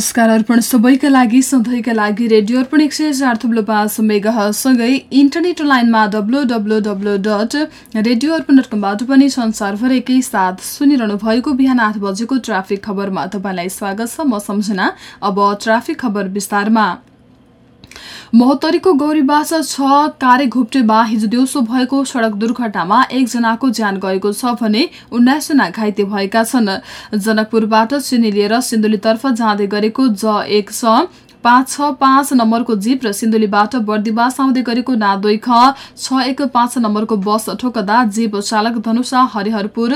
नमस्कार अर्पण सबैका लागि सधैँका लागि रेडियो अर्पण एक सय चार थुप्लो पाँच मेगासँगै इन्टरनेट लाइनमा W W W dot radio Arpan dot कमबाट पनि संसारभरिकै साथ सुनिरहनु भएको बिहान आठ बजेको ट्राफिक खबरमा तपाईँलाई स्वागत छ। म सम्झना अब ट्राफिक खबर विस्तारमा। महोत्तरीको गौरीबास छ कार्य घुप्टेमा हिजो दिउँसो भएको सड़क दुर्घटनामा एकजनाको ज्यान गएको छ भने उन्नाइसजना घाइते भएका छन्। जनकपुरबाट चिनी लिएर सिन्धुलीतर्फ जाँदै गरेको ज एक पाँच छ पाँच नम्बरको जीप र सिन्धुलीबाट बर्दिवास आउँदै गरेको ना दुई ख छ एक पाँच नम्बरको बस ठोकदा जीप चालक धनुषा हरिहरपुर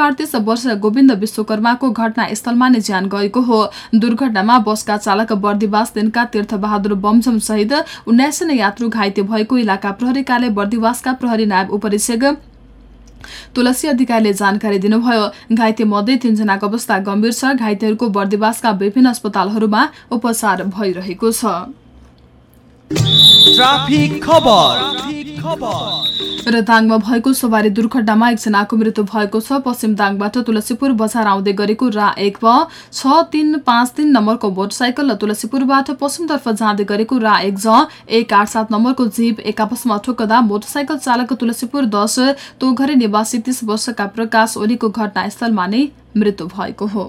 अडतिस वर्ष गोविन्द विश्वकर्माको घटनास्थलमा नै ज्यान गएको हो। दुर्घटनामा बसका चालक बर्दिवास दिनका तीर्थबहादुर बमझम सहित उन्नाइसजना यात्रु घाइते भएको इलाका प्रहरी कार्य बर्दिवासका प्रहरी नायब उपरीक्षक तुलसी अधिकारीले जानकारी दिनुभयो घाइते मध्ये तीनजनाको अवस्था गम्भीर छ। घाइतेहरूको बर्दिवासका विभिन्न अस्पतालहरूमा उपचार भइरहेको छ। र दाङमा भएको सवारी दुर्घटनामा एकजनाको मृत्यु भएको छ। पश्चिम दाङबाट तुलसीपुर बजार आउँदै गरेको रा एक छ तिन पाँच तिन नम्बरको मोटरसाइकल र तुलसीपुरबाट पश्चिमतर्फ जाँदै गरेको रा एक ज एक आठ सात नम्बरको जीप एक आपसमा ठोक्दा मोटरसाइकल चालक तुलसीपुर दस तोघरे निवासी तीस वर्षका प्रकाश ओलीको घटनास्थलमा नै मृत्यु भएको हो।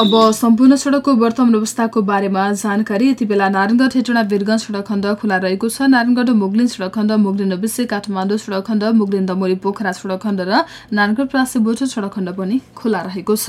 अब सम्पूर्ण सड़कको वर्तमान अवस्थाको बारेमा जानकारी। यति बेला नारायणगढ हेटोडा वीरगंज सड़क खण्ड खुला रहेको छ। नारायणगढ मुगलिन सड़क खण्ड मुगलिन विषय काठमाडौँ सड़क खण्ड मुगलिन दमोरी पोखरा सड़क खण्ड र नारायणगढ प्रासी बोटो सड़क खण्ड पनि खुला रहेको छ।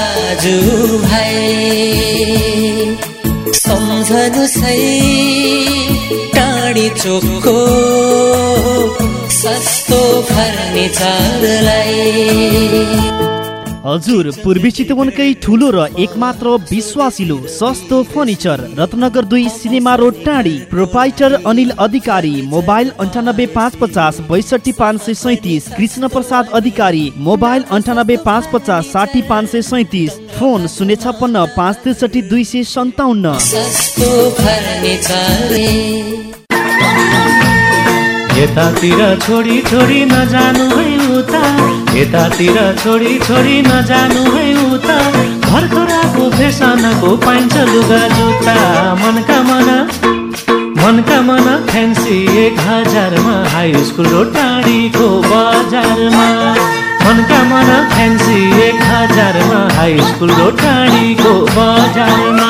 भाइ सम्झनु सही टाढी चोकको सस्तो फर्निचरलाई हजुर पूर्वी चितवनकै ठुलो र एकमात्र विश्वासिलो सस्तो फर्निचर रत्नगर दुई सिनेमा रोड टाढी प्रोपाइटर अनिल अधिकारी मोबाइल अन्ठानब्बे पाँच पचास बैसठी पाँच सय सैतिस कृष्ण प्रसाद अधिकारी मोबाइल अन्ठानब्बे पाँच पचास साठी पाँच सय सैतिस फोन शून्य छप्पन्न पाँच त्रिसठी दुई सय सन्ताउन्न। यतातिर छोडी छोडी नजानु है उता। यतातिर छोडी छोडी नजानु है उता। भर्खराको फेसनको पाइन्छ लुगा जुत्ता। मनका मना मनका मना फ्यान्सी एक हजारमा। हाई स्कुल र टाढीको बजारमा। हाई स्कुल टाढीको बजारमा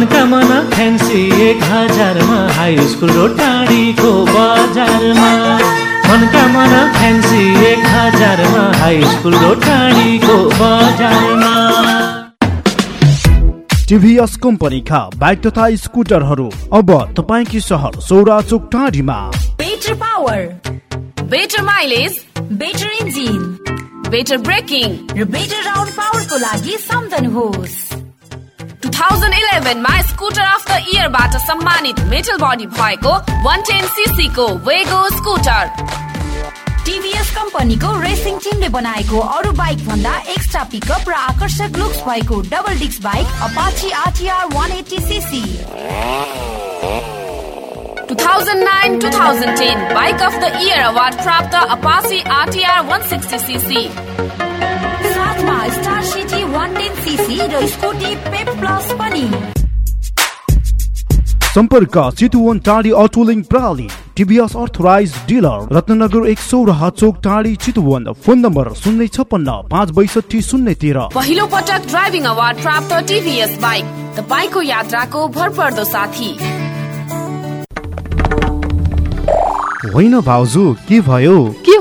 मनकामना फ्यान्सी एक हजारमा हाई स्कुल र टाढीको बजारमा। मनकामना फ्यान्सी एक हजारमा हाई स्कुल र टाढीको बजारमा। टिभीएस कम्पनीका बाइक तथा स्कुटरहरू अब तपाईँकी सहर सौरा चोक टाढीमा। Better power better mileage better engine better braking र बेटर राउन्ड पावरको लागि सम्झनुहोस् 2011 मा स्कुटर अफ द इयरबाट सम्मानित मेटल बडी भएको 110 सीसी को वेगो स्कुटर टिभीएस कम्पनीको रेसिङ टिमले बनाएको अरू बाइक भन्दा एक्स्ट्रा पिकअप र आकर्षक लुक्स भएको double disc bike Apache RTR 180 CC 2009-2010 bike of the year award प्राप्त अपाची आरटिआर 160 सीसी साथमा स्टार सिटी 110 सीसी र स्कुटी पेप प्लस पनि सम्पर्क चितुवन टाढी अटोलिङ प्रणाली टिभीएस अर्थराइज डिलर रत्नगर एक सौराहा चोक टाढी चितुवन फोन नम्बर शून्य छपन्न पाँच बैसठी शून्य तेह्र। पहिलो पटक ड्राइभिङ अवार्ड प्राप्त टिभीएस बाइक तपाईँको यात्राको भरपर्दो साथी। होइन भाउजू के भयो?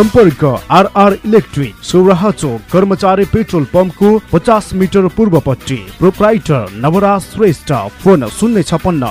सम्पर्क आरआर इलेक्ट्रिक सौराहा चोक कर्मचारी पेट्रोल पम्पको पचास मिटर पूर्वपट्टि। प्रोप्राइटर नवराज श्रेष्ठ फोन शून्य छपन्न।